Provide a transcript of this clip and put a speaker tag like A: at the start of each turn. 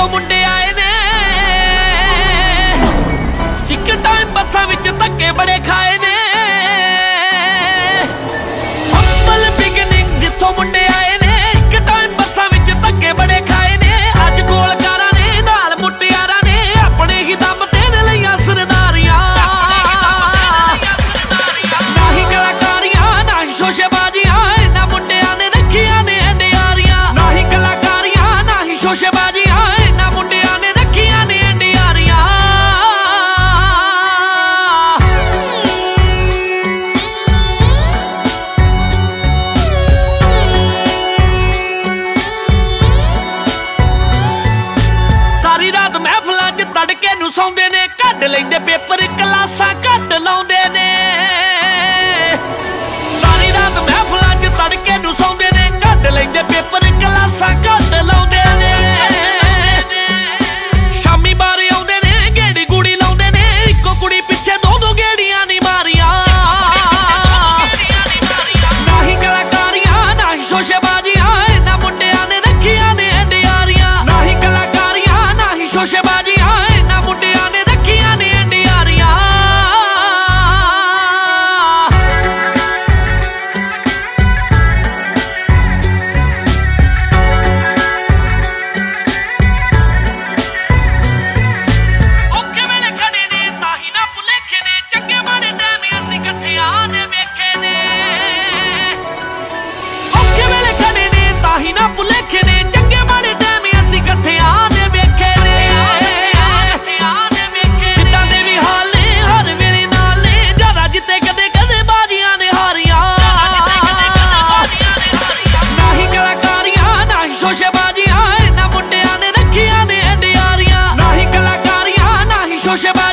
A: ਜਿੱਥੋਂ ਮੁੰਡੇ ਆਏ ਨੇ। ਇੱਕ ਟਾਈਮ ਬੱਸਾਂ ਵਿੱਚ ਧੱਕੇ ਬੜੇ ਖਾਏ ਨੇ। ਹੰਬਲ ਬਿਗਨਿੰਗ ਜਿੱਥੋਂ ਮੁੰਡੇ ਆਏ ਨੇ। ਇੱਕ ਟਾਈਮ ਬੱਸਾਂ ਵਿੱਚ ਧੱਕੇ ਬੜੇ ਖਾਏ ਨੇ। ਅੱਜ ਗੋਲਕਾਰਾਂ ਨੇ, ਨਾਲ ਮੁੱਟਿਆਰਾਂ ਨੇ, ਆਪਣੇ ਹੀ ਦਮ ਤੇ ਨੇ ਲਈਆਂ ਸਰਦਾਰੀਆਂ। ਨਾ ਹੀ ਕਲਾਕਾਰੀਆਂ, ਨਾ ਹੀ ਸ਼ੋਸ਼ੇਬਾਜ਼ੀਆਂ, ਇਹਨਾਂ ਮੁੰਡਿਆਂ ਨੇ ਰੱਖੀਆਂ ਨੇ ਅੰਡਿਆਰੀਆਂ। ਨਾਹੀ ਕਲਾਕਾਰੀਆਂ, ਨਾ ਹੀ ਸ਼ੋਸ਼ੇਬਾਜ਼ੀਆਂ। ਕੱਢ ਲੈਂਦੇ, ਪੇਪਰ ਕਲਾਸਾਂ ਘੱਟ ਲਾਉਂਦੇ ਨੇ। ਸਾਰੀ ਰਾਤ ਮਹਿਫਲਾਂ 'ਚ ਤੜਕੇ ਨੂੰ ਸੌਂਦੇ ਨੇ, ਕੱਢ ਲੈਂਦੇ, ਪੇਪਰ ਕਲਾਸਾਂ ਘੱਟ ਲਾਉਂਦੇ ਨੇ। ਸ਼ਾਮੀ ਬਾਰੇ ਆਉਂਦੇ ਨੇ, ਗੇੜੀ ਗੁੜੀ ਲਾਉਂਦੇ ਨੇ, ਇੱਕੋ ਕੁੜੀ ਪਿੱਛੇ ਦੋ ਦੋ ਗੇੜੀਆਂ ਨਹੀਂ ਮਾਰੀਆਂ। ਨਾਹੀ ਕਲਾਕਾਰੀਆਂ ਨਾਹੀ ਸ਼ੋਸ਼ੇਬਾਜ਼ੀਆਂ, ਇਹਨਾਂ ਮੁੰਡਿਆਂ ਨੇ ਰੱਖੀਆਂ ਨੇ ਅੰਡਿਆਰੀਆਂ ਨਾਹੀ ਕਲਾਕਾਰੀਆਂ, ਨਾ ਹੀ ਸ਼ੋਸ਼ੇਬਾਜ਼ੀ ਸ਼ੋਸ਼ੇਬਾਜ਼ੀਆਂ ਇਹਨਾਂ ਮੁੰਡਿਆਂ ਨੇ ਰੱਖੀਆਂ ਨੇ ਅੰਡਿਆਰੀਆਂ ਨਾਹੀ ਕਲਾਕਾਰੀਆਂ ਨਾ ਹੀ ਸ਼ੋਸ਼ੇਬਾਜ਼ੀਆਂ